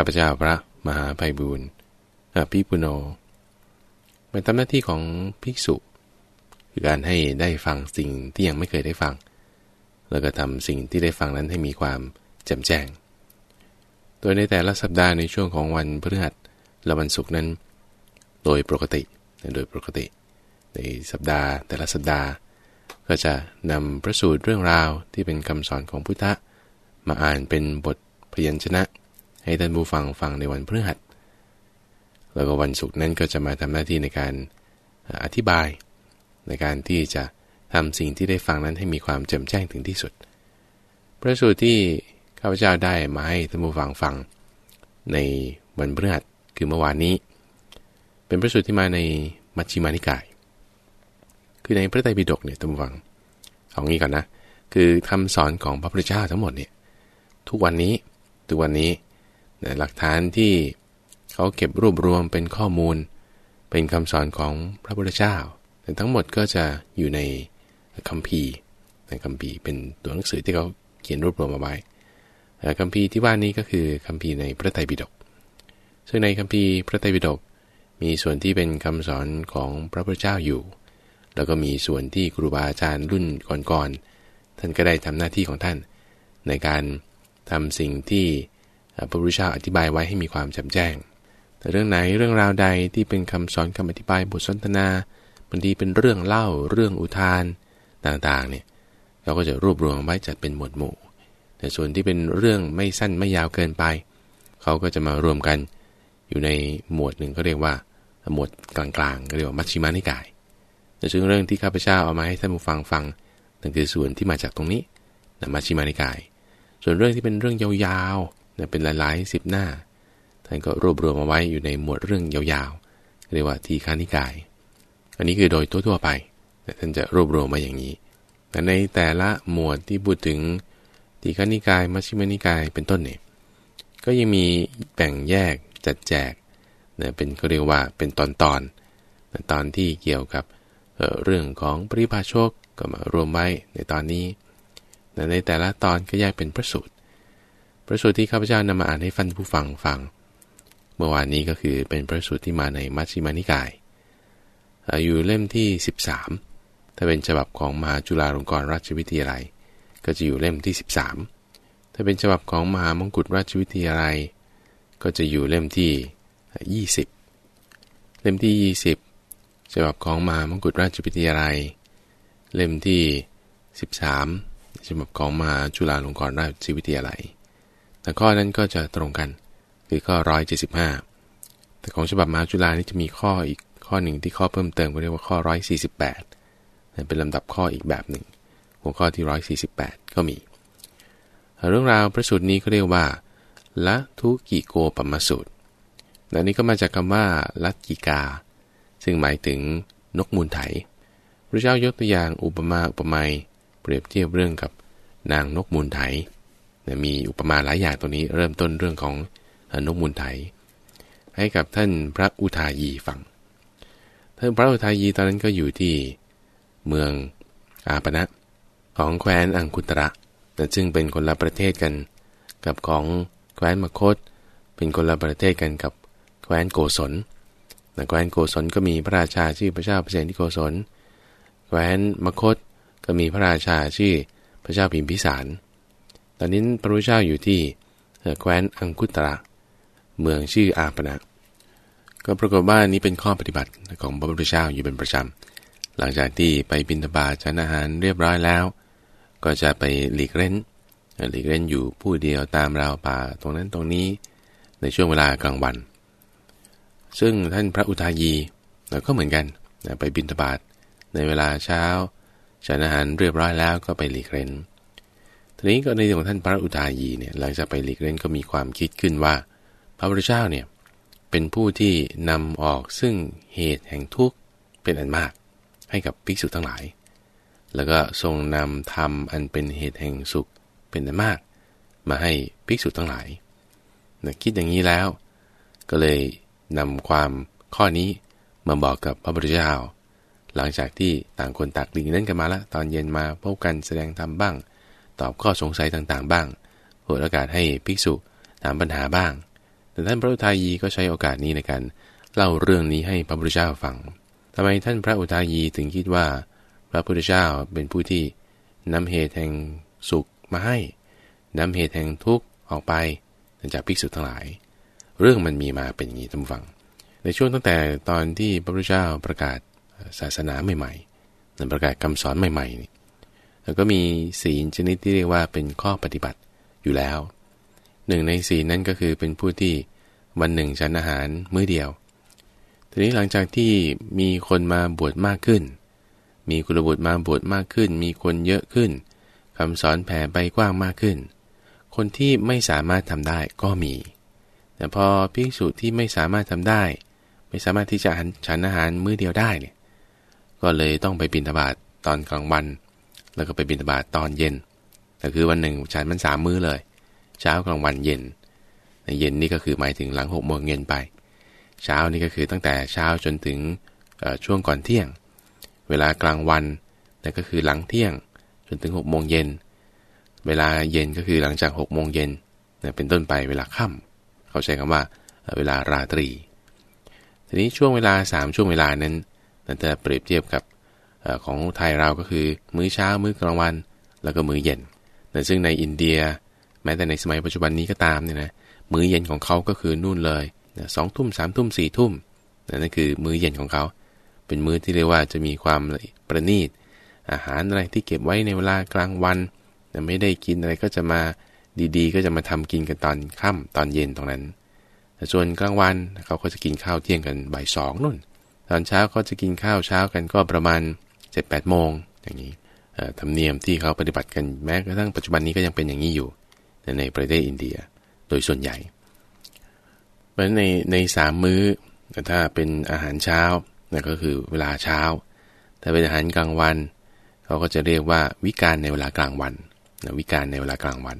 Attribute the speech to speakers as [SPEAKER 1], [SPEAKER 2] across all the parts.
[SPEAKER 1] ข้าพเจ้าพระมหาไพบูรณ์อภิปุโนเป็นทำหน้าที่ของภิกษุ คือการให้ได้ฟังสิ่งที่ยังไม่เคยได้ฟัง แล้วก็ทำสิ่งที่ได้ฟังนั้นให้มีความแจ่มแจ้ง โดยในแต่ละสัปดาห์ในช่วงของวันพฤหัสและวันศุกร์นั้น โดยปกติโดยปกติ ในสัปดาห์แต่ละสัปดาห์ก็จะนำพระสูตรเรื่องราวที่เป็นคำสอนของพุทธะ มาอ่านเป็นบทพยัญชนะ ให้ท่านผู้ฟังฟังในวันพฤหัส แล้วก็วันศุกร์นั้นก็จะมาทำหน้าที่ในการอธิบาย ในการที่จะทำสิ่งที่ได้ฟังนั้นให้มีความแจ่มแจ้งถึงที่สุด พระสูตรที่ข้าพเจ้าได้มาให้ท่านผู้ฟังฟัง ในวันพฤหัสคือเมื่อวานนี้ เป็นพระสูตรที่มาในมัชฌิมานิกาย คือในพระไตรปิฎกเนี่ยท่านผู้ฟังเอางี้ก่อนนะคือคำสอนของพระพุทธเจ้าทั้งหมดเนี่ยทุกวันนี้ทุกวันนี้ หลักฐานที่เขาเก็บรวบรวมเป็นข้อมูล เป็นคำสอนของพระพุทธเจ้า แต่ทั้งหมดก็จะอยู่ในคัมภีร์ในคัมภีร์เป็นตัวหนังสือที่เขาเขียนรวบรวมมาไว้คัมภีร์ที่ว่านี้ก็คือคัมภีร์ในพระไตรปิฎก ซึ่งในคัมภีร์พระไตรปิฎกมีส่วนที่เป็นคำสอนของพระพุทธเจ้าอยู่ แล้วก็มีส่วนที่ครูบาอาจารย์รุ่นก่อนๆ ท่านก็ได้ทำหน้าที่ของท่าน ในการทำสิ่งที่ พระพุทธเจ้าอธิบายไว้ให้มีความแจ่มแจ้ง แต่เรื่องไหนเรื่องราวใดที่เป็นคำสอนคำอธิบายบทสนทนาบางทีเป็นเรื่องเล่าเรื่องอุทานต่างๆเนี่ยเราก็จะรวบรวมไว้จัดเป็นหมวดหมู่ แต่ส่วนที่เป็นเรื่องไม่สั้นไม่ยาวเกินไป เขาก็จะมารวมกันอยู่ในหมวดหนึ่งก็เรียกว่า หมวดกลางๆก็เรียกว่ามัชชิมานิกาย แต่ซึ่งเรื่องที่ข้าพเจ้าเอามาให้ท่านผู้ฟังฟังนั่นคือส่วนที่มาจากตรงนี้นะมัชชิมานิกาย ส่วนเรื่องที่เป็นเรื่องยาวๆ เนี่ยเป็นหลายๆสิบหน้า ท่านก็รวบรวมมาไว้อยู่ในหมวดเรื่องยาวๆ เรียกว่าทีฆานิกาย อันนี้คือโดยทั่วๆไป ท่านจะรวบรวมมาอย่างนี้ แต่ในแต่ละหมวดที่พูดถึงทีฆานิกาย มัชฌิมานิกายเป็นต้นเนี่ยก็ยังมีแบ่งแยกจัดแจกเนี่ยเป็นเขาเรียกว่าเป็นตอนตอนตอนที่เกี่ยวกับเรื่องของปริภาชกก็มารวมไว้ในตอนนี้ ในแต่ละตอนก็แยกเป็นพระสูตร พระสูตรที่ข้าพเจ้านำมาอ่านให้ฟันผู้ฟังฟัง เมื่อวานนี้ก็คือเป็นพระสูตรที่มาในมัชฌิมานิกาย อยู่เล่มที่ 13 ถ้าเป็นฉบับของมหาจุฬาลงกรณราชวิทยาลัย ก็จะอยู่เล่มที่ 13 ถ้าเป็นฉบับของมหามงกุฎราชวิทยาลัย ก็จะอยู่เล่มที่ 20 เล่มที่ 20 ฉบับของมหามงกุฎราชวิทยาลัย เล่มที่ 13 ฉบับของมหาจุฬาลงกรณราชวิทยาลัย แต่ข้อนั้นก็จะตรงกันคือข้อร้อยเจ็ดสิบห้าแต่ของฉบับมาจุฬานี่จะมีข้ออีกข้อหนึ่งที่ข้อเพิ่มเติมเรียกว่าข้อร้อยสี่สิบแปดเป็นลำดับข้ออีกแบบหนึ่ง หัวข้อที่ร้อยสี่สิบแปดก็มี เรื่องราวพระสูตรนี้ก็เรียกว่าละทุกิโกปมสูตรและนี้ก็มาจากคำว่าลัทกิกา ซึ่งหมายถึงนกมูลไถ พระเจ้ายกตัวอย่างอุปมาอุปไมยเปรียบเทียบเรื่องกับนางนกมูลไถ มีอุปมาหลายอย่างตัวนี้เริ่มต้นเรื่องของนกมูลไถ ให้กับท่านพระอุทายีฟัง ท่านพระอุทายีตอนนั้นก็อยู่ที่เมืองอาปณะของแคว้นอังคุตระแต่ซึ่งเป็นคนละประเทศกัน กับของแคว้นมคต เป็นคนละประเทศกันกับแคว้นโกศลแต่แคว้นโกศลก็มีพระราชาชื่อพระเจ้าเปรตที่โกศลแคว้นมคตก็มีพระราชาชื่อพระเจ้าพิมพิสาร ตอนนี้พระพุทธเจ้าอยู่ที่แคว้นอังคุตระเมืองชื่ออาปนะก็ปรากฏว่านี้เป็นข้อปฏิบัติของพระพุทธเจ้าอยู่เป็นประจำหลังจากที่ไปบินทบาทฉันอาหารเรียบร้อยแล้ว ก็จะไปหลีกเล่นหลีกเล่นอยู่ผู้เดียวตามราวป่าตรงนั้นตรงนี้ในช่วงเวลากลางวัน ซึ่งท่านพระอุทายีเราก็เหมือนกันไปบินทบาทในเวลาเช้าฉันอาหารเรียบร้อยแล้วก็ไปหลีกเล่น ทีนี้ก็ในของท่านพระอุทายีเนี่ยหลังจากไปหลีกเล่นก็มีความคิดขึ้นว่า พระพุทธเจ้าเนี่ยเป็นผู้ที่นำออกซึ่งเหตุแห่งทุกข์เป็นอันมาก ให้กับภิกษุทั้งหลาย แล้วก็ทรงนำธรรมอันเป็นเหตุแห่งสุขเป็นอันมาก มาให้ภิกษุทั้งหลายนะคิดอย่างนี้แล้ว ก็เลยนำความข้อนี้มาบอกกับพระพุทธเจ้า หลังจากที่ต่างคนต่างหลีกเล่นกันมาแล้วตอนเย็นมาพบกันแสดงธรรมบ้าง ตอบข้อสงสัยต่างๆ บ้างเปิดโอกาสให้ภิกษุถามปัญหาบ้าง แต่ท่านพระอุทายีก็ใช้โอกาสนี้ในการเล่าเรื่องนี้ให้พระพุทธเจ้าฟังทำไมท่านพระอุทายีถึงคิดว่า พระพุทธเจ้าเป็นผู้ที่นำเหตุแห่งสุขมาให้นำเหตุแห่งทุกข์ออกไปจากภิกษุทั้งหลาย เรื่องมันมีมาเป็นอย่างนี้ท่านฟัง ในช่วงตั้งแต่ตอนที่พระพุทธเจ้าประกาศศาสนาใหม่ๆนั้นประกาศคำสอนใหม่ๆนี่ แล้วก็มีศีลชนิดที่เรียกว่าเป็นข้อปฏิบัติอยู่แล้ว หนึ่งในศีลนั้นก็คือเป็นผู้ที่วันหนึ่งฉันอาหารมื้อเดียว ทีนี้หลังจากที่มีคนมาบวชมากขึ้น มีกุลบุตรมาบวชมากขึ้น มีคนเยอะขึ้นคำสอนแผ่ไปกว้างมากขึ้น คนที่ไม่สามารถทำได้ก็มี แต่พอภิกษุที่ไม่สามารถทำได้ ไม่สามารถที่จะฉันอาหารมื้อเดียวได้เนี่ย ก็เลยต้องไปบิณฑบาตตอนกลางวัน แล้วก็ไปบิณฑบาตตอนเย็นก็คือวันหนึ่งฉันมันสามมื้อเลย เช้ากลางวันเย็นเย็นนี่ก็คือหมายถึงหลังหกโมงเย็นไป เช้านี่ก็คือตั้งแต่เช้าจนถึงช่วงก่อนเที่ยง เวลากลางวันนั่นก็คือหลังเที่ยงจนถึง6กโมงเย็น เวลาเย็นก็คือหลังจาก6กโมงเย็นเป็นต้นไปเวลาค่ำเขาใช้คำว่าเวลาราตรี ทีนี้ช่วงเวลา 3 ช่วงเวลานั้นนั่นจะเปรียบเทียบกับ ของไทยเราก็คือ มื้อเช้า มื้อกลางวัน แล้วก็มื้อเย็นแต่ซึ่งในอินเดีย แม้แต่ในสมัยปัจจุบันนี้ก็ตามเนี่ยนะมื้อเย็นของเขาก็คือนู่นเลยสองทุ่มสามทุ่มสี่ทุ่มนั่นคือมื้อเย็นของเขา เป็นมื้อที่เรียกว่าจะมีความประณีต อาหารอะไรที่เก็บไว้ในเวลากลางวันแต่ไม่ได้กินอะไรก็จะมาดีๆ ก็จะมาทำกินกันตอนค่ำตอนเย็นตรงนั้น แต่ส่วนกลางวันเขาก็จะกินข้าวเที่ยงกันบ่ายสองนู่น ตอนเช้าก็จะกินข้าวเช้ากันก็ประมาณ 7จ็ดแปดโมงอย่างนี้ธรรมเนียมที่เขาปฏิบัติกันแม้กระทั่งปัจจุบันนี้ก็ยังเป็นอย่างนี้อยู่ ในประเทศอินเดียโดยส่วนใหญ่เพราะในในสามมื้อถ้าเป็นอาหารเช้านั่นก็คือเวลาเช้า ถ้าเป็นอาหารกลางวัน เขาก็จะเรียกว่าวิการในเวลากลางวันนะวิการในเวลากลางวัน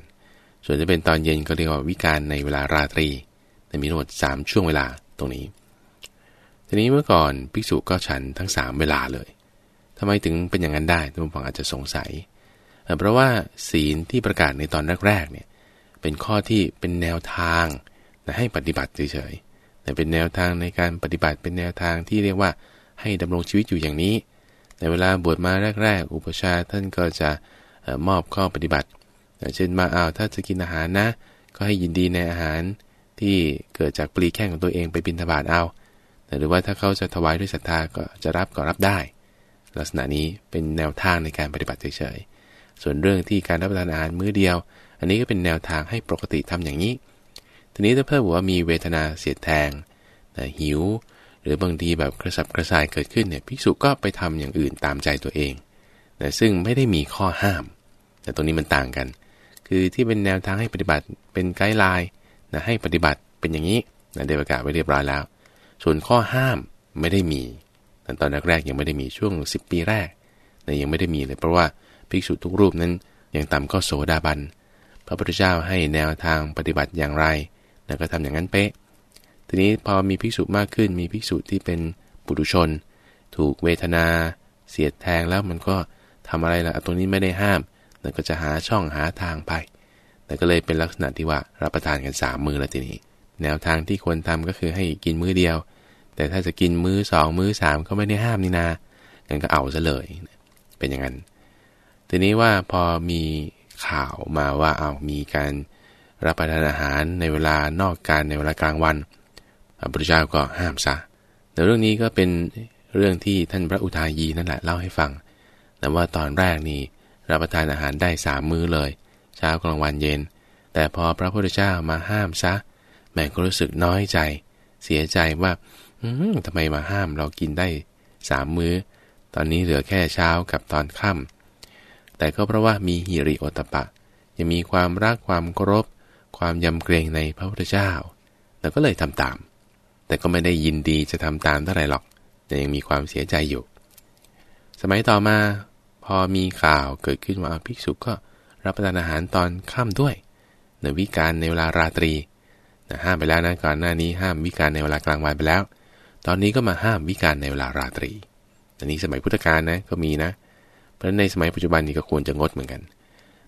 [SPEAKER 1] ส่วนจะเป็นตอนเย็นก็เรียกว่าวิการในเวลาราตรีแต่มีทั้งหมด3ช่วงเวลาตรงนี้ ทีนี้เมื่อก่อนภิกษุก็ฉันทั้ง 3 เวลาเลย ทำไมถึงเป็นอย่างนั้นได้ท่านผู้ฟังอาจจะสงสัย เพราะว่าศีลที่ประกาศในตอนแรกๆเนี่ยเป็นข้อที่เป็นแนวทางให้ปฏิบัติเฉยๆแต่เป็นแนวทางในการปฏิบัติเป็นแนวทางที่เรียกว่าให้ดำรงชีวิตอยู่อย่างนี้ ในเวลาบวชมาแรก ๆ อุปชาท่านก็จะมอบข้อปฏิบัติ เช่นมาเอาถ้าจะกินอาหารนะ ก็ให้ยินดีในอาหารที่เกิดจากปลีแข้งของตัวเองไปบิณฑบาตเอา หรือว่าถ้าเขาจะถวายด้วยศรัทธาก็จะรับก็รับได้ ลักษณะนี้เป็นแนวทางในการปฏิบัติเฉยๆ ส่วนเรื่องที่การรับประทานอาหารมื้อเดียว อันนี้ก็เป็นแนวทางให้ปกติทำอย่างนี้ ทีนี้ถ้าเพิ่มว่ามีเวทนาเสียดแทงหิว หรือบางทีแบบกระสับกระส่ายเกิดขึ้นเนี่ยภิกษุก็ไปทำอย่างอื่นตามใจตัวเองนะซึ่งไม่ได้มีข้อห้าม แต่ตรงนี้มันต่างกัน คือที่เป็นแนวทางให้ปฏิบัติเป็นไกด์ไลน์นะให้ปฏิบัติเป็นอย่างนี้นะได้ประกาศไว้เรียบร้อยแล้ว ส่วนข้อห้ามไม่ได้มี ตอนแรกๆยังไม่ได้มีช่วง 10 ปีแรกนะยังไม่ได้มีเลยเพราะว่าภิกษุทุกรูปนั้นยังต่ำก็โสดาบัน พระพุทธเจ้าให้แนวทางปฏิบัติอย่างไรนะก็ทำอย่างนั้นเป๊ะ ทีนี้พอมีภิกษุมากขึ้น มีภิกษุที่เป็นปุถุชน ถูกเวทนา เสียดแทงแล้วมันก็ทำอะไรล่ะตรงนี้ไม่ได้ห้ามแล้วก็จะหาช่องหาทางไป แต่ก็เลยเป็นลักษณะที่ว่ารับประทานกันสามมือแล้วทีนี้ แนวทางที่ควรทำก็คือให้กินมื้อเดียว แต่ถ้าจะกินมื้อสองมื้อสามก็ไม่ได้ห้ามนี่นางั้นก็เอาซะเลย เป็นอย่างนั้น ทีนี้ว่าพอมีข่าวมาว่าเอามีการรับประทานอาหารในเวลานอกการในเวลากลางวัน พระพุทธเจ้าก็ห้ามซะ แต่เรื่องนี้ก็เป็นเรื่องที่ท่านพระอุทายีนั่นแหละเล่าให้ฟัง แต่ว่าตอนแรกนี่รับประทานอาหารได้สามมื้อเลย เช้ากลางวันเย็น แต่พอพระพุทธเจ้ามาห้ามซะ แม่ก็รู้สึกน้อยใจ เสียใจว่า อืมทำไมมาห้ามเรากินได้สามมื้อ ตอนนี้เหลือแค่เช้ากับตอนค่ำแต่ก็เพราะว่ามีหิริโอตปะ ยังมีความรักความเคารพความยำเกรงในพระพุทธเจ้าแล้วก็เลยทำตาม แต่ก็ไม่ได้ยินดีจะทำตามเท่าไหร่หรอก แต่ยังมีความเสียใจอยู่ สมัยต่อมา พอมีข่าวเกิดขึ้นว่าภิกษุก็รับประทานอาหารตอนค่ำด้วยในวิการในเวลาราตรีนะห้ามไปแล้วนะก่อนหน้านี้ห้ามวิการในเวลากลางวันไปแล้ว ตอนนี้ก็มาห้ามวิการในเวลาราตรี อันนี้สมัยพุทธกาลนะก็มีนะ เพราะในสมัยปัจจุบันนี้ก็ควรจะงดเหมือนกัน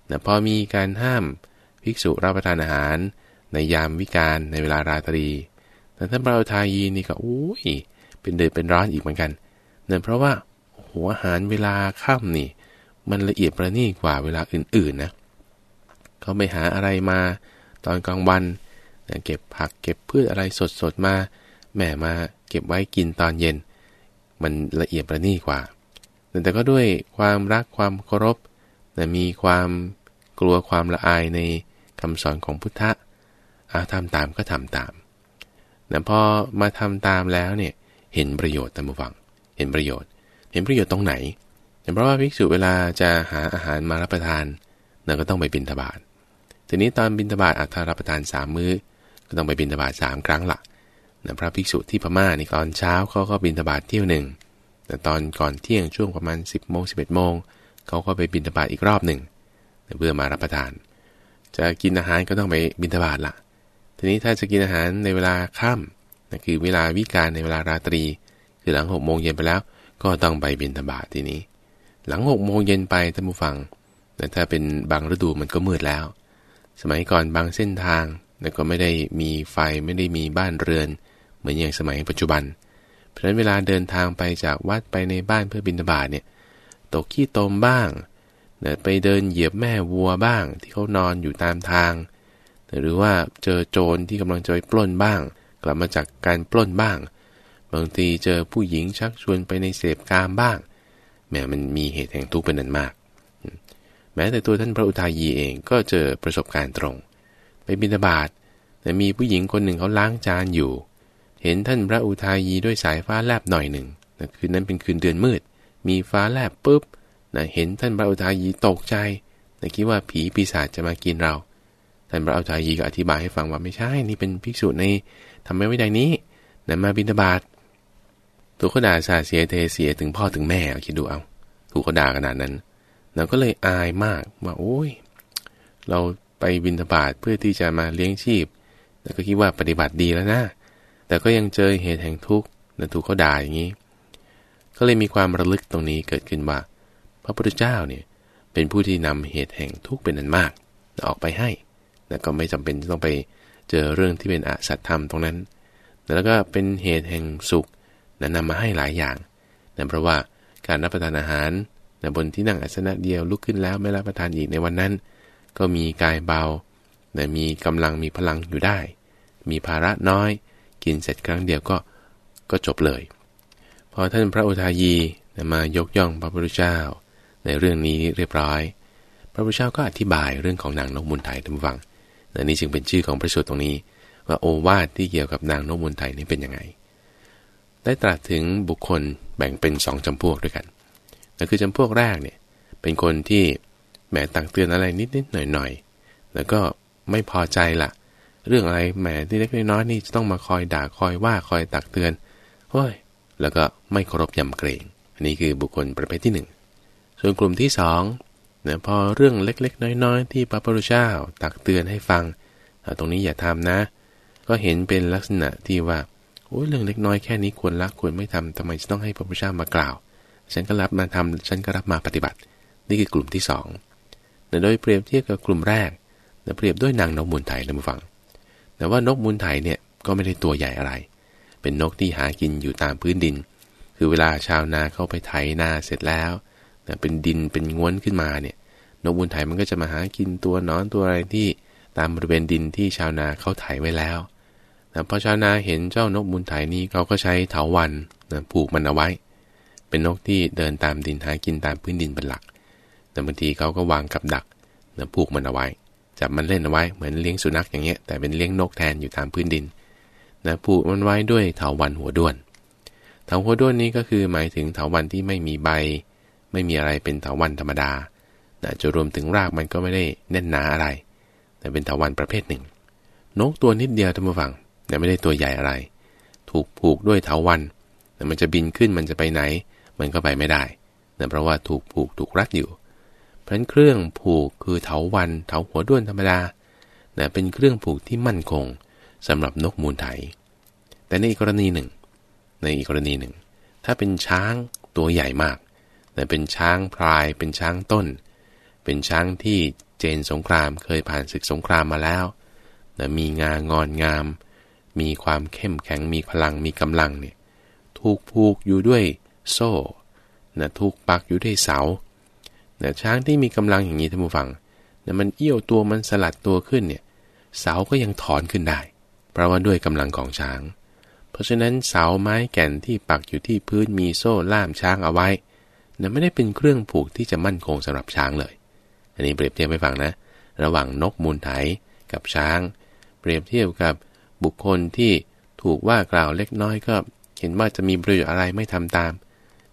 [SPEAKER 1] แต่พอมีการห้ามภิกษุรับประทานอาหาร ในยามวิการในเวลาราตรี แต่ท่านพระอุทายีนี่ก็อุ้ยเป็นเดือดเป็นร้อนอีกเหมือนกันเนื่องเพราะว่าหัวอาหารเวลาค่ำนี่ มันละเอียดประณีตกว่าเวลาอื่นๆนะเขาไปหาอะไรมาตอนกลางวันเก็บผักเก็บพืชอะไรสดๆมาแหมมา เก็บไว้กินตอนเย็น มันละเอียดประณีกว่า แต่ก็ด้วยความรักความเคารพแต่มีความกลัวความละอายในคำสอนของพุทธะอาทำตามก็ทำตามแต่พอมาทำตามแล้วเนี่ยเห็นประโยชน์ตามฟัง เห็นประโยชน์ เห็นประโยชน์ตรงไหนเพราะว่าภิกษุเวลาจะหาอาหารมารับประทานเราก็ต้องไปบิณฑบาตทีนี้ตอนบิณฑบาตอาจารับประทานสามมื้อ ก็ต้องไปบิณฑบาตสามครั้งละ นะพระภิกษุที่พม่าในตอนเช้าเขาก็บิณฑบาตเที่ยวหนึ่ง แต่ตอนก่อนเที่ยงช่วงประมาณ 10บโมงสิบเอ็ดโมงเขาก็ไปบิณฑบาตอีกรอบหนึ่งเพื่อมารับประทาน จะกินอาหารก็ต้องไปบิณฑบาตละทีนี้ถ้าจะกินอาหารในเวลาค่ำนะคือเวลาวิการในเวลาราตรี คือหลังหกโมงเย็นไปแล้ว ก็ต้องไปบิณฑบาตทีนี้ หลังหกโมงเย็นไปท่านผู้ฟังแต่ถ้าเป็นบางฤดูมันก็มืดแล้ว สมัยก่อนบางเส้นทางแล้วก็ไม่ได้มีไฟไม่ได้มีบ้านเรือน เหมือนอย่างสมัยปัจจุบัน เพราะฉะนั้นเวลาเดินทางไปจากวัดไปในบ้านเพื่อบิณฑบาตเนี่ยตกขี้ตมบ้างไปเดินเหยียบแม่วัวบ้าง ที่เขานอนอยู่ตามทาง หรือว่าเจอโจรที่กำลังจะไปปล้นบ้าง กลับมาจากการปล้นบ้าง บางทีเจอผู้หญิงชักชวนไปในเสพกามบ้างแม้มันมีเหตุแห่งทุกข์เป็นนันมาก แม้แต่ตัวท่านพระอุทายีเองก็เจอประสบการณ์ตรง ไปบิณฑบาตแต่มีผู้หญิงคนหนึ่งเขาล้างจานอยู่ เห็นท่านพระอุทายีด้วยสายฟ้าแลบหน่อยหนึ่งคืนนั้นเป็นคืนเดือนมืด มีฟ้าแลบปุ๊บนะเห็นท่านพระอุทายีตกใจนะคิดว่าผีปีศาจจะมากินเรา ท่านพระอุทายีก็อธิบายให้ฟังว่าไม่ใช่ นี่เป็นภิกษุในทำไมไม่ได้นี้นะมาบิณฑบาตถูกเขาด่าสาเสียเทเสียถึงพ่อถึงแม่คิดดูเอาถูกเขาด่าขนาดนั้นเราก็เลยอายมากว่าโอ้ย เราไปบิณฑบาตเพื่อที่จะมาเลี้ยงชีพ แล้วก็คิดว่าปฏิบัติดีแล้วนะ แต่ก็ยังเจอเหตุแห่งทุกข์นะถูกเขาด่าอย่างนี้ ก็เลยมีความระลึกตรงนี้เกิดขึ้นว่า พระพุทธเจ้าเนี่ยเป็นผู้ที่นำเหตุแห่งทุกข์เป็นอันมากออกไปให้แล้วก็ไม่จำเป็นต้องไปเจอเรื่องที่เป็นอสัตธรรมตรงนั้นแล้วก็เป็นเหตุแห่งสุขนำมาให้หลายอย่างนั่นเพราะว่าการรับประทานอาหารบนที่นั่งอาสนะเดียวลุกขึ้นแล้วไม่รับประทานอีกในวันนั้น ก็มีกายเบาแต่มีกำลังมีพลังอยู่ได้ มีภาระน้อย กินเสร็จครั้งเดียวก็ก็จบเลย พอท่านพระอุทายีมายกย่องพระพุทธเจ้า ในเรื่องนี้เรียบร้อย พระพุทธเจ้าก็อธิบายเรื่องของนางนกมุนไทยท่านฟังและนี่จึงเป็นชื่อของพระสูตรตรงนี้ ว่าโอวาทที่เกี่ยวกับนางนกมุนไทยนี่เป็นยังไง ได้ตรัสถึงบุคคลแบ่งเป็นสองจำพวกด้วยกันนั่คือจำพวกแรกเนี่ยเป็นคนที่แหมตักเตือนอะไรนิดๆหน่อยๆ แล้วก็ไม่พอใจล่ะ เรื่องอะไรแหมที่เล็กน้อยนี่จะต้องมาคอยด่าคอยว่าคอยตักเตือนเฮ้ยแล้วก็ไม่เคารพยำเกรงอันนี้คือบุคคลประเภทที่หนึ่งส่วนกลุ่มที่สองเนี่ยพอเรื่องเล็กๆ น้อยๆ ที่พระพุทธเจ้าตักเตือนให้ฟังตรงนี้อย่าทำนะ ก็เห็นเป็นลักษณะที่ว่าโอ้ยเรื่องเล็กน้อยแค่นี้ควรละควรไม่ทำทำไมจะต้องให้พระพุทธเจ้ามากล่าว ฉันก็รับมาทำฉันก็รับมาปฏิบัติ นี่คือกลุ่มที่สองโดยเปรียบเทียบกับกลุ่มแรกเปรียบด้วยนางนกมูลไทยนะผู้ฟัง แต่ว่านกมูลไทยเนี่ยก็ไม่ได้ตัวใหญ่อะไร เป็นนกที่หากินอยู่ตามพื้นดิน คือเวลาชาวนาเข้าไปไถนาเสร็จแล้วเป็นดินเป็นง้วนขึ้นมาเนี่ย นกบุญไถมันก็จะมาหากินตัวนอนตัวอะไรที่ตามบริเวณดินที่ชาวนาเขาไถไว้แล้วแต่พอชาวนาเห็นเจ้านกบุญไถนี้เขาก็ใช้เถาวันนะผูกมันเอาไว้ เป็นนกที่เดินตามดินหากินตามพื้นดินเป็นหลัก แต่บางทีเขาก็วางกับดักนะผูกมันเอาไว้ จับมันเล่นเอาไว้เหมือนเลี้ยงสุนัขอย่างเงี้ยแต่เป็นเลี้ยงนกแทนอยู่ตามพื้นดินนะผูกมันไว้ด้วยเถาวันหัวด้วนเถาหัวด้วนนี้ก็คือหมายถึงเถาวันที่ไม่มีใบ ไม่มีอะไรเป็นเถาวันธรรมดาแต่จะรวมถึงรากมันก็ไม่ได้แน่นหนาอะไร แต่เป็นเถาวันประเภทหนึ่ง นกตัวนิดเดียวท่านผู้ฟังแต่ไม่ได้ตัวใหญ่อะไร ถูกผูกด้วยเถาวันแต่มันจะบินขึ้นมันจะไปไหน มันก็ไปไม่ได้แต่เพราะว่าถูกผูกถูกรัดอยู่ พราะเครื่องผูกคือเถาวันเถาหัวด้วนธรรมดาแต่เป็นเครื่องผูกที่มั่นคงสำหรับนกมูลไถ แต่ในอีกกรณีหนึ่ง ในอีกกรณีหนึ่ง ถ้าเป็นช้างตัวใหญ่มาก แต่เป็นช้างพลาย เป็นช้างต้น เป็นช้างที่เจนสงครามเคยผ่านศึกสงครามมาแล้วนะมีงางอนงาม มีความเข้มแข็งมีพลังมีกำลังเนี่ยถูกผูกอยู่ด้วยโซ่นะถูกปักอยู่ด้วยเสา นะช้างที่มีกำลังอย่างนี้ท่านผู้ฟังนะมันเอี้ยวตัวมันสลัดตัวขึ้นเนี่ยเสาก็ยังถอนขึ้นได้ เพราะว่าด้วยกำลังของช้าง เพราะฉะนั้นเสาไม้แก่นที่ปักอยู่ที่พื้นมีโซ่ล่ามช้างเอาไว้นะไม่ได้เป็นเครื่องผูกที่จะมั่นคงสำหรับช้างเลย อันนี้เปรียบเทียบให้ฟังนะ ระหว่างนกมูลไถกับช้าง เปรียบเทียบกับบุคคลที่ถูกว่ากล่าวเล็กน้อยก็ เห็นว่าจะมีประโยชน์อะไรไม่ทำตาม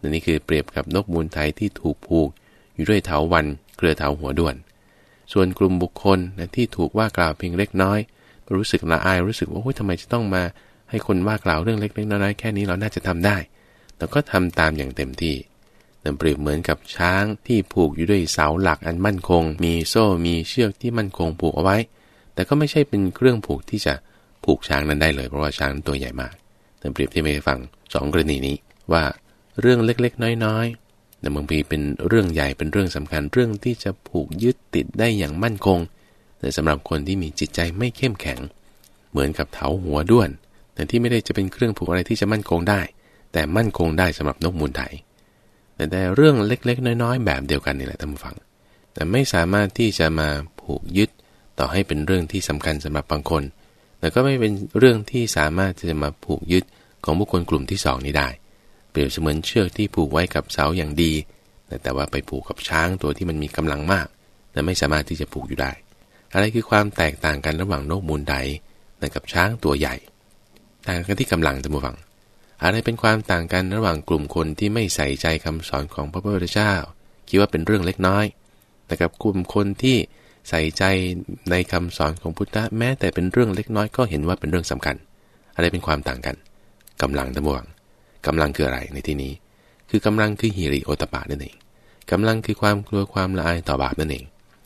[SPEAKER 1] นี่คือเปรียบกับนกมูลไทยที่ถูกผูก อยู่ด้วยเถาวันเกลือเถาหัวด้วน ส่วนกลุ่มบุคคลนะที่ถูกว่ากล่าวเพียงเล็กน้อย รู้สึกละอายรู้สึกว่าโอ้ยทำไมจะต้องมา ให้คนว่ากล่าวเรื่องเล็กๆน้อยๆแค่นี้เราน่าจะทำได้แต่ก็ทำตามอย่างเต็มที่นั่นเปรียบเหมือนกับช้างที่ผูกอยู่ด้วยเสาหลักอันมั่นคง มีโซ่มีเชือกที่มั่นคงผูกเอาไว้ แต่ก็ไม่ใช่เป็นเครื่องผูกที่จะผูกช้างนั้นได้เลยเพราะว่าช้างตัวใหญ่มากนั่นเปรียบที่ไม่ฟังสองกรณีนี้ว่าเรื่องเล็กๆ น้อยๆ แต่บางทีเป็นเรื่องใหญ่เป็นเรื่องสำคัญเรื่องที่จะผูกยึดติดได้อย่างมั่นคง แต่สำหรับคนที่มีจิตใจไม่เข้มแข็ง เหมือนกับเถาหัวด้วน แต่ที่ไม่ได้จะเป็นเครื่องผูกอะไรที่จะมั่นคงได้ แต่มั่นคงได้สำหรับนกมูลไถแต่แต่เรื่องเล็กๆ น้อยๆ แบบเดียวกันนี่แหละท่านผู้ฟัง แต่ไม่สามารถที่จะมาผูกยึดต่อให้เป็นเรื่องที่สำคัญสำหรับบางคน แต่ก็ไม่เป็นเรื่องที่สามารถจะมาผูกยึดของบุคคลกลุ่มที่2นี้ได้ รียบเสมือนเชือกที่ผูกไว้กับเสาอย่างดี แต่ว่าไปผูกกับช้างตัวที่มันมีกำลังมากและไม่สามารถที่จะผูกอยู่ได้ อะไรคือความแตกต่างกันระหว่างนกมูลไดกับช้างตัวใหญ่ ต่างกันที่กำลังท่านผู้ฟัง อะไรเป็นความต่างกันระหว่างกลุ่มคนที่ไม่ใส่ใจคำสอนของพระพุทธเจ้า คิดว่าเป็นเรื่องเล็กน้อยแต่กับกลุ่มคนที่ใส่ใจในคำสอนของพุทธะแม้แต่เป็นเรื่องเล็กน้อยก็เห็นว่าเป็นเรื่องสำคัญ อะไรเป็นความต่างกันกำลังท่านผู้ฟัง กำลังคืออะไรในที่นี้ คือกำลังคือฮิริโอตปะนั่นเองกำลังคือความกลัวความละอายต่อบาปนั่นเอง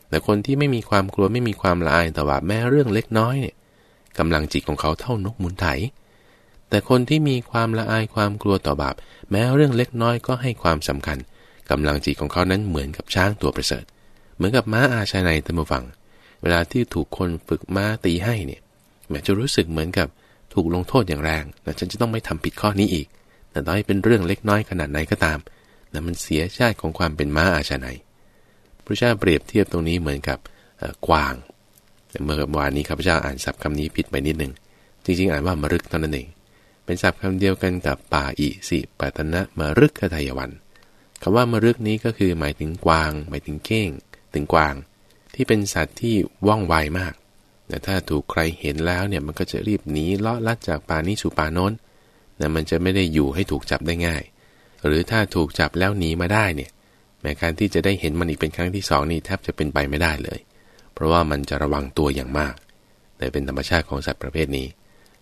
[SPEAKER 1] แต่คนที่ไม่มีความกลัวไม่มีความละอายต่อบาปแม้เรื่องเล็กน้อยเนี่ยกำลังจิตของเขาเท่านกมุนไถ แต่คนที่มีความละอายความกลัวต่อบาปแม้เรื่องเล็กน้อยก็ให้ความสำคัญกำลังจิตของเขานั้นเหมือนกับช้างตัวประเสริฐ เหมือนกับม้าอาชาในตัมฟัง เวลาที่ถูกคนฝึกม้าตีให้เนี่ยแม้จะรู้สึกเหมือนกับถูกลงโทษอย่างแรงแต่ฉันจะต้องไม่ทำผิดข้อนี้อีก แต่ต่อให้เป็นเรื่องเล็กน้อยขนาดไหนก็ตามแต่มันเสียชาติของความเป็นม้าอาชาไนพระเจ้าเปรียบเทียบตรงนี้เหมือนกับกวางเมื่อวานนี้ข้าพเจ้าอ่านศัพท์คำนี้ผิดไปนิดหนึ่งจริงๆ อ่านว่ามรึกเท่านั้นเอง เป็นศัพท์คำเดียวกันกับป่าอิสิปัตนะมรึกขทายวันคำว่ามรึกนี้ก็คือหมายถึงกวาง หมายถึงเก้ง ถึงกวาง ที่เป็นสัตว์ที่ว่องไวมากแต่ถ้าถูกใครเห็นแล้วเนี่ยมันก็จะรีบหนีเลาะลัดจากป่านี้สู่ป่าโน้น นะมันจะไม่ได้อยู่ให้ถูกจับได้ง่าย หรือถ้าถูกจับแล้วหนีมาได้เนี่ยแม้การที่จะได้เห็นมันอีกเป็นครั้งที่สองนี่แทบจะเป็นไปไม่ได้เลย เพราะว่ามันจะระวังตัวอย่างมาก แต่เป็นธรรมชาติของสัตว์ประเภทนี้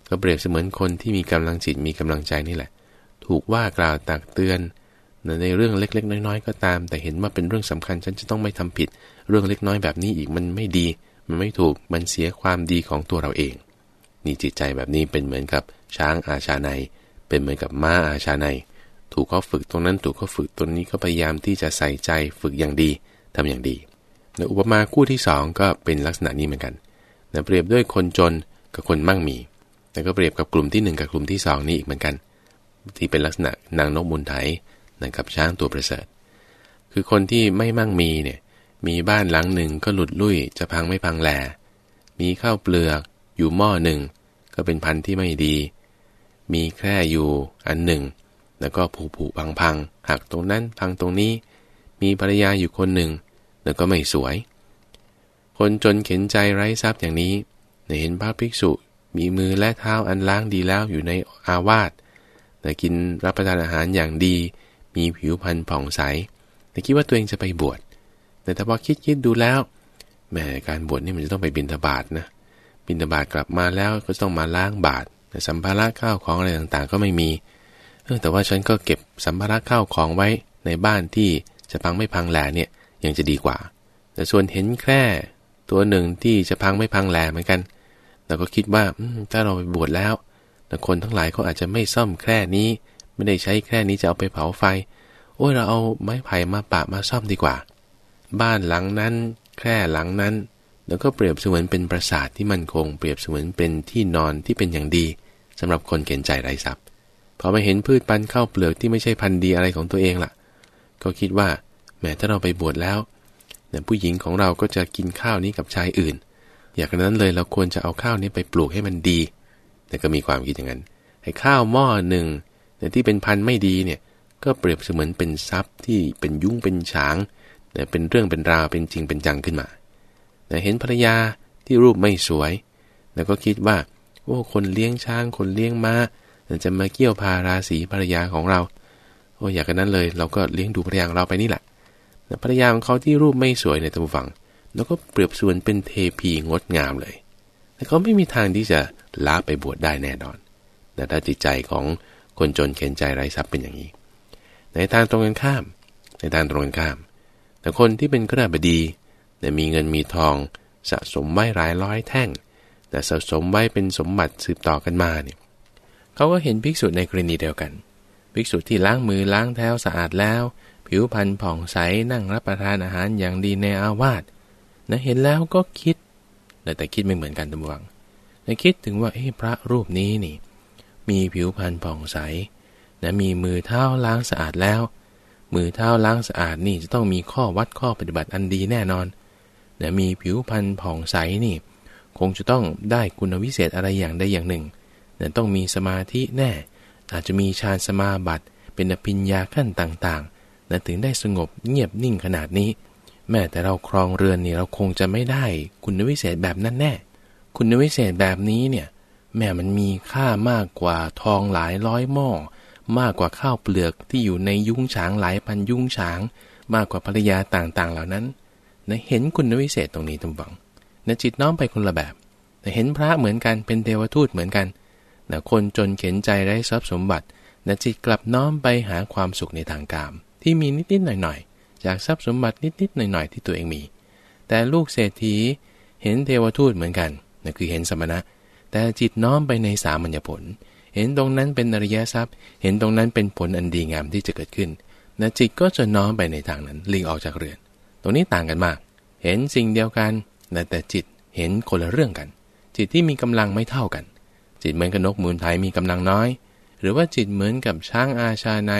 [SPEAKER 1] ก็เปรียบเสมือนคนที่มีกำลังจิตมีกำลังใจนี่แหละ ถูกว่ากล่าวตักเตือนในเรื่องเล็กๆ น้อยๆ ก็ตาม แต่เห็นว่าเป็นเรื่องสำคัญฉันจะต้องไม่ทำผิด เรื่องเล็กน้อยแบบนี้อีกมันไม่ดี มันไม่ถูกมันเสียความดีของตัวเราเองนี่จิตใจแบบนี้เป็นเหมือนกับช้างอาชาใน เป็นเหมือนกับม้าอาชาใน ถูกเขาฝึกตรงนั้นถูกเขาฝึกตรงนี้ก็พยายามที่จะใส่ใจฝึกอย่างดีทำอย่างดีในอุปมาคู่ที่ 2 ก็เป็นลักษณะนี้เหมือนกันนะเปรียบด้วยคนจนกับคนมั่งมีแต่ก็เปรียบกับกลุ่มที่ 1 กับกลุ่มที่ 2 นี้อีกเหมือนกัน ที่เป็นลักษณะนางนกบุญไถนะกับช้างตัวประเสริฐ คือคนที่ไม่มั่งมีเนี่ย มีบ้านหลังหนึ่งก็หลุดลุ่ยจะพังไม่พังแหลมีข้าวเปลือกอยู่หม้อหนึ่งก็เป็นพันธุ์ที่ไม่ดี มีแค่อยู่อันหนึ่ง แล้วก็ผุผุพังพังหักตรงนั้นพังตรงนี้ มีภรรยาอยู่คนหนึ่ง แล้วก็ไม่สวย คนจนเข็นใจไร้ทรัพย์อย่างนี้เห็นพระภิกษุมีมือและเท้าอันล้างดีแล้วอยู่ในอาวาสแต่กินรับประทานอาหารอย่างดี มีผิวพรรณผ่องใส แต่คิดว่าตัวเองจะไปบวช แต่ถ้าพอคิดคิดดูแล้วแม่การบวชนี่มันจะต้องไปบิณฑบาตนะ บิณฑบาตกลับมาแล้วก็ต้องมาล้างบาตร แต่สัมภาระข้าวของอะไรต่างๆ ก็ไม่มีเออแต่ว่าฉันก็เก็บสัมภาระข้าวของไว้ในบ้านที่จะพังไม่พังแหลเนี่ยยังจะดีกว่า แต่ส่วนเห็นแค่ตัวหนึ่งที่จะพังไม่พังแหลเหมือนกันเราก็คิดว่าถ้าเราไปบวชแล้วแต่คนทั้งหลายเขาอาจจะไม่ซ่อมแค่นี้ ไม่ได้ใช้แค่นี้จะเอาไปเผาไฟ โอ้ยเราเอาไม้ไผ่มาปะมาซ่อมดีกว่า บ้านหลังนั้นแค่หลังนั้น แล้วก็เปรียบเสมือนเป็นปราสาทที่มั่นคง เปรียบเสมือนเป็นที่นอนที่เป็นอย่างดีสำหรับคนเข็นใจไร้ทรัพย์พอมาเห็นพืชปันข้าวเปลือกที่ไม่ใช่พันธุ์ดีอะไรของตัวเองล่ะ ก็คิดว่าแม้ถ้าเราไปบวชแล้วเนี่ยผู้หญิงของเราก็จะกินข้าวนี้กับชายอื่น อย่างนั้นเลยเราควรจะเอาข้าวนี้ไปปลูกให้มันดี แต่ก็มีความคิดอย่างนั้นให้ข้าวหม้อหนึ่งเนี่ที่เป็นพันธุ์ไม่ดีเนี่ยก็เปรียบเสมือนเป็นทรัพย์ที่เป็นยุ่งเป็นฉางเนี่เป็นเรื่องเป็นราวเป็นจริงเป็นจังขึ้นมา แต่เห็นภรรยาที่รูปไม่สวย แล้วก็คิดว่า โอ้ คนเลี้ยงช้าง คนเลี้ยงม้าจะมาเกี่ยวพาราศีภรรยาของเรา โอ้อยากกันนั้นเลย เราก็เลี้ยงดูภรรยาของเราไปนี่แหละแต่ภรรยาของเขาที่รูปไม่สวยในตัวฝัง แล้วก็เปรียบส่วนเป็นเทพีงดงามเลย แต่เขาไม่มีทางที่จะละไปบวชได้แน่นอนแต่ถ้าจิตใจของคนจนเข็นใจไร้ทรัพย์เป็นอย่างนี้ ในทางตรงกันข้าม ในทางตรงกันข้าม แต่คนที่เป็นกระบดี แต่มีเงินมีทองสะสมไว้หลายร้อยแท่ง แต่สะสมไว้เป็นสมบัติสืบต่อกันมาเนี่ยเขาก็เห็นภิกษุในกรณีเดียวกัน ภิกษุที่ล้างมือล้างเท้าสะอาดแล้ว ผิวพรรณผ่องใสนั่งรับประทานอาหารอย่างดีในอาวาสนะเห็นแล้วก็คิด แต่คิดไม่เหมือนกันทุกวังนะคิดถึงว่าเอ้พระรูปนี้นี่ มีผิวพรรณผ่องใสนะมีมือเท้าล้างสะอาดแล้ว มือเท้าล้างสะอาดนี่จะต้องมีข้อวัดข้อปฏิบัติอันดีแน่นอน นะมีผิวพรรณผ่องใสนี่ คงจะต้องได้คุณวิเศษอะไรอย่างใดอย่างหนึ่งนะต้องมีสมาธิแน่ อาจจะมีฌานสมาบัติ เป็นอภิญญาขั้นต่างๆนะถึงได้สงบเงียบนิ่งขนาดนี้ แม้แต่เราครองเรือนนี่เราคงจะไม่ได้คุณวิเศษแบบนั้นแน่ คุณวิเศษแบบนี้เนี่ยแม้มันมีค่ามากกว่าทองหลายร้อยหม้อ มากกว่าข้าวเปลือกที่อยู่ในยุ้งฉางหลายพันยุ้งฉาง มากกว่าภรรยาต่างๆ เหล่านั้น นะเห็นคุณวิเศษตรงนี้ตรงบังนะจิตน้อมไปคนละแบบแต่เห็นพระเหมือนกันเป็นเทวทูตเหมือนกันนะคนจนเข็นใจไร้ทรัพย์สมบัตินะจิตกลับน้อมไปหาความสุขในทางกาม ที่มีนิดๆหน่อยๆ จากทรัพย์สมบัตินิดๆหน่อยๆ ที่ตัวเองมี แต่ลูกเศรษฐีเห็นเทวทูตเหมือนกันนะคือเห็นสมณะ แต่จิตน้อมไปในสามัญญผล เห็นตรงนั้นเป็นอริยทรัพย์ เห็นตรงนั้นเป็นผลอันดีงามที่จะเกิดขึ้นนะจิตก็จะน้อมไปในทางนั้นลิงออกจากเรือน ตรงนี้ต่างกันมาก เห็นสิ่งเดียวกันแต่จิตเห็นคนละเรื่องกัน จิตที่มีกำลังไม่เท่ากัน จิตเหมือนกับนกมูลไทยมีกำลังน้อย หรือว่าจิตเหมือนกับช้างอาชาใน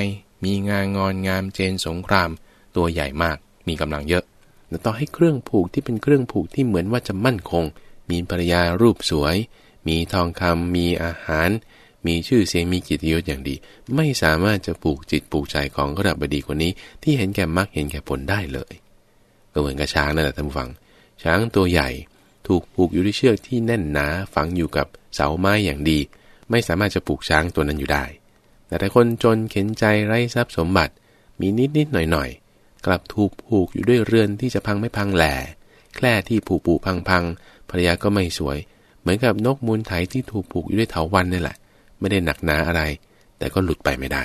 [SPEAKER 1] มีงางอนงามเจนสงคราม ตัวใหญ่มาก มีกำลังเยอะแต่ต่อให้เครื่องผูกที่เป็นเครื่องผูกที่เหมือนว่าจะมั่นคง มีภรรยารูปสวย มีทองคำมีอาหาร มีชื่อเสียงมีกิตยศอย่างดี ไม่สามารถจะปลูกจิตปลูกใจของกระดับบดีคนนี้ ที่เห็นแก่มรักเห็นแก่ผลได้เลย ก็เหมือนกับช้างนั่นแหละท่านผู้ฟัง ช้างตัวใหญ่ถูกผูกอยู่ด้วยเชือกที่แน่นหนาฝังอยู่กับเสาไม้อย่างดี ไม่สามารถจะปลูกช้างตัวนั้นอยู่ได้ แต่ถ้าคนจนเข็นใจไร้ทรัพย์สมบัติ มีนิดนิดหน่อยหน่อยกลับถูกผูกอยู่ด้วยเรือนที่จะพังไม่พังแหล่แคร่ที่ผูกผูพังพังภรรยาก็ไม่สวย เหมือนกับนกมูลไถที่ถูกผูกอยู่ด้วยเถาวันนี่แหละ ไม่ได้หนักหนาอะไร แต่ก็หลุดไปไม่ได้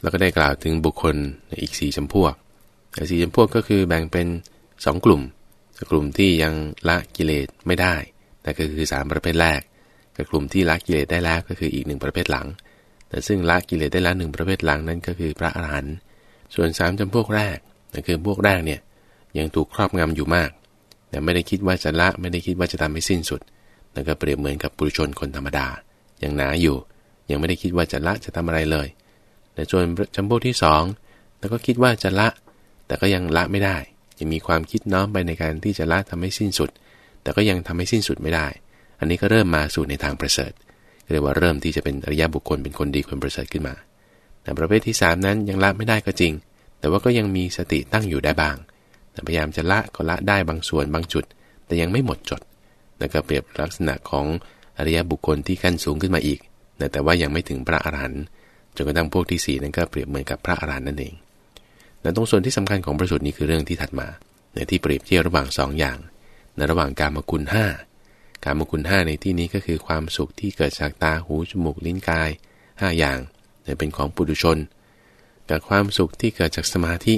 [SPEAKER 1] แล้วก็ได้กล่าวถึงบุคคลอีกสี่จำพวก สี่จำพวกก็คือแบ่งเป็นสองกลุ่ม กลุ่มที่ยังละกิเลสไม่ได้นั่นก็คือสามประเภทแรกกับกลุ่มที่ละกิเลสได้แล้วก็คืออีกหนึ่งประเภทหลัง แต่ซึ่งละกิเลสได้แล้วหนึ่งประเภทหลังนั้นก็คือพระอรหันต์ ส่วนสามจำพวกแรกนั่นคือพวกแรกเนี่ยยังถูกครอบงำอยู่มาก แต่ไม่ได้คิดว่าจะละไม่ได้คิดว่าจะทำให้สิ้นสุด นั่นก็เปรียบเหมือนกับปุถุชนคนธรรมดา ยังหนาอยู่ ยังไม่ได้คิดว่าจะละจะทำอะไรเลย แต่ส่วนจำพวกที่สองแล้วก็คิดว่าจะละ แต่ก็ยังละไม่ได้ ยังมีความคิดน้อมไปในการที่จะละทำให้สิ้นสุด แต่ก็ยังทำให้สิ้นสุดไม่ได้ อันนี้ก็เริ่มมาสู่ในทางประเสริฐเรียกว่าเริ่มที่จะเป็นอริยบุคคลเป็นคนดีคนประเสริฐขึ้นมาแต่ประเภทที่ 3 นั้นยังละไม่ได้ก็จริง แต่ว่าก็ยังมีสติตั้งอยู่ได้บ้างแต่พยายามจะละก็ละได้บางส่วนบางจุด แต่ยังไม่หมดจดแล้วก็เปรียบลักษณะของอริยบุคคลที่ขั้นสูงขึ้นมาอีกแต่ว่ายังไม่ถึงพระอรหันต์จนกระทั่งพวกที่4นั้นก็เปรียบเหมือนกับพระอรหันต์นั่นเอง แต่ตรงส่วนที่สำคัญของประสูตรนี้คือเรื่องที่ถัดมาในที่เปรียบเทียบระหว่าง 2ออย่างในระหว่างการมกุลห้าการมกุลห้าในที่นี้ก็คือความสุขที่เกิดจากตาหูจมูกลิ้นกาย 5 อย่างเป็นของปุถุชน กับความสุขที่เกิดจากสมาธิ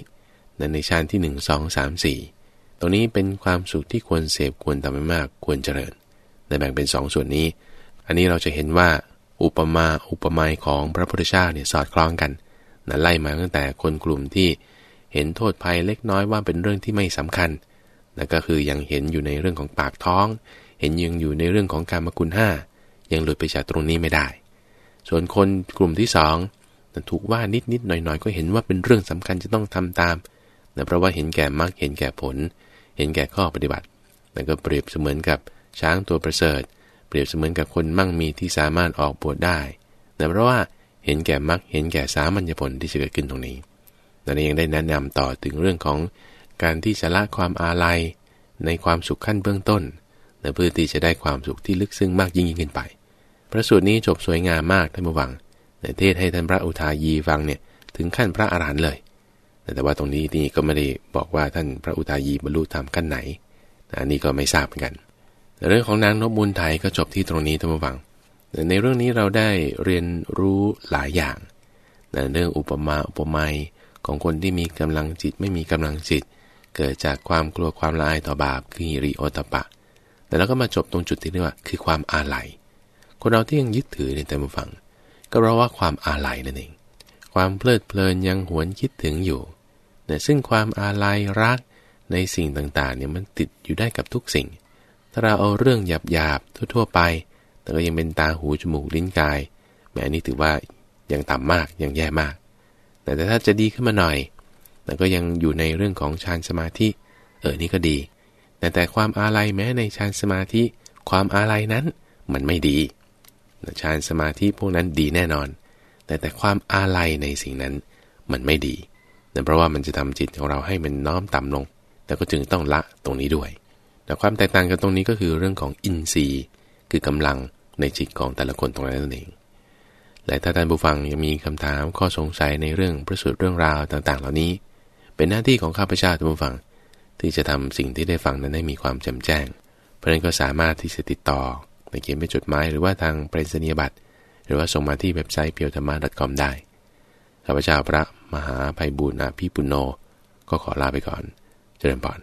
[SPEAKER 1] ในฌานที่ 1 2 3 4 ตรงนี้เป็นความสุขที่ควรเสพควรทำให้มากควรเจริญในแบ่งเป็น2ส่วนนี้ อันนี้เราจะเห็นว่าอุปมาอุปไมยของพระพุทธเจ้าเนี่ยสอดคล้องกันนะไล่มาตั้งแต่คนกลุ่มที่ เห็นโทษภัยเล็กน้อยว่าเป็นเรื่องที่ไม่สำคัญนั่นก็คือยังเห็นอยู่ในเรื่องของปากท้อง เห็นยังอยู่ในเรื่องของการมคุณห้ายังหลุดไปจากตรงนี้ไม่ได้ ส่วนคนกลุ่มที่สองถูกว่านิดนิดหน่อยหน่อยก็เห็นว่าเป็นเรื่องสำคัญจะต้องทำตามนะเพราะว่าเห็นแก่มรรคเห็นแก่ผล เห็นแก่ข้อปฏิบัตินั่นก็เปรียบเสมือนกับช้างตัวประเสริฐ เปรียบเสมือนกับคนมั่งมีที่สามารถออกบวชได้นะเพราะว่าเห็นแก่มรรคเห็นแก่สามัญญผลที่จะเกิดขึ้นตรงนี้ นั่นเองได้แนะนำต่อถึงเรื่องของการที่จะละความอาลัยในความสุขขั้นเบื้องต้นเพื่อที่จะได้ความสุขที่ลึกซึ้งมากยิ่งยิ่งขึ้นไป พระสูตรนี้จบสวยงามมากท่านผู้ฟังในเทศให้ท่านพระอุทายีฟังเนี่ยถึงขั้นพระอารหันต์เลย แต่ว่าตรงนี้นี่ก็ไม่ได้บอกว่าท่านพระอุทายีบรรลุธรรมขั้นไหนอันนี้ก็ไม่ทราบเหมือนกันเรื่องของนางนพมูลไทยก็จบที่ตรงนี้ท่านผู้ฟัง ในเรื่องนี้เราได้เรียนรู้หลายอย่าง เรื่องอุปมาอุปไมย ของคนที่มีกำลังจิตไม่มีกำลังจิต เกิดจากความกลัวความละอายต่อบาปคือฮิริโอตปะ แต่แล้วก็มาจบตรงจุดที่เรียกว่า คือความอาลัยคนเราที่ยังยึดถือในแต่มาฟัง ก็เพราะว่าความอาลัยนั่นเอง ความเพลิดเพลินยังหวนคิดถึงอยู่แต่ซึ่งความอาลัยรักในสิ่งต่างๆเนี่ยมันติดอยู่ได้กับทุกสิ่ง ถ้าเราเอาเรื่องหยาบๆทั่วๆไป แต่ก็ยังเป็นตาหูจมูกลิ้นกายแม้นี้ถือว่ายังต่ำมากยังแย่มาก แต่ถ้าจะดีขึ้นมาหน่อยแต่ก็ยังอยู่ในเรื่องของฌานสมาธิ เออนี่ก็ดี แต่แต่ความอาลัยแม้ในฌานสมาธิ ความอาลัยนั้นมันไม่ดีฌานสมาธิพวกนั้นดีแน่นอน แต่แต่ความอาลัยในสิ่งนั้นมันไม่ดีเนื่องเพราะว่ามันจะทำจิตของเราให้มันน้อมต่ำลง แต่ก็จึงต้องละตรงนี้ด้วย แต่ความแตกต่างกันตรงนี้ก็คือเรื่องของอินทรีย์ คือกำลังในจิตของแต่ละคนตรงนั้นนั่นเอง และถ้าท่านผู้ฟังยังมีคำถามข้อสงสัยในเรื่องประสูตรเรื่องราวต่าง ๆ เหล่านี้ เป็นหน้าที่ของข้าพเจ้าท่านผู้ฟัง ที่จะทำสิ่งที่ได้ฟังนั้นให้มีความแจ่มแจ้ง เพราะนั้นก็สามารถที่จะติดต่อในเขียนเป็นจดหมายหรือว่าทางปริศนียบัตรหรือว่าส่งมาที่เว็บไซต์เพียวธรรมะ .com ได้ข้าพเจ้าพระมหาภัยบุญอาภีปุณโญก็ขอลาไปก่อน เจริญพร